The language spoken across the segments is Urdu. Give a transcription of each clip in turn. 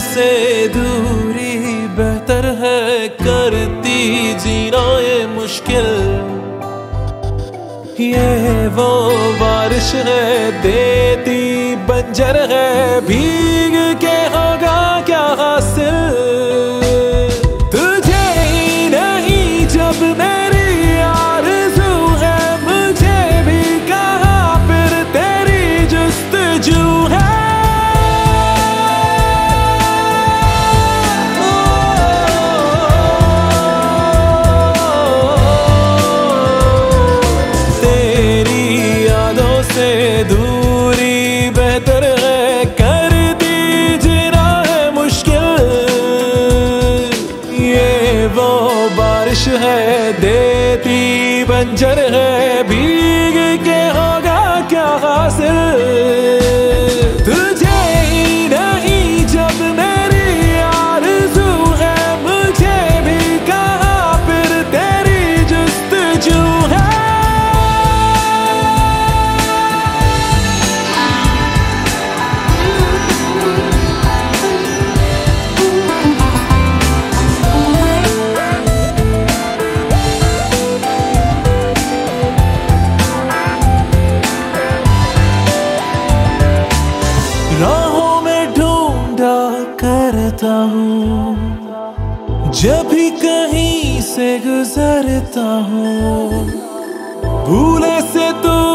سے دوری بہتر ہے کرتی جینا یہ مشکل۔ یہ وہ بارش ہے، دیتی بنجر ہے، بھیگ کے ہوگا کیا حاصل؟ بارش ہے دیتی بنجر ہے بھیگ کرتا ہوں۔ جب بھی کہیں سے گزرتا ہوں۔ بھولے سے تو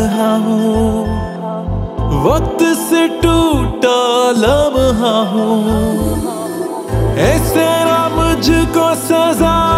تنہا ہوں۔ وقت سے ٹوٹا لمحہ ہوں۔ ایسے نہ مجھ کو سزا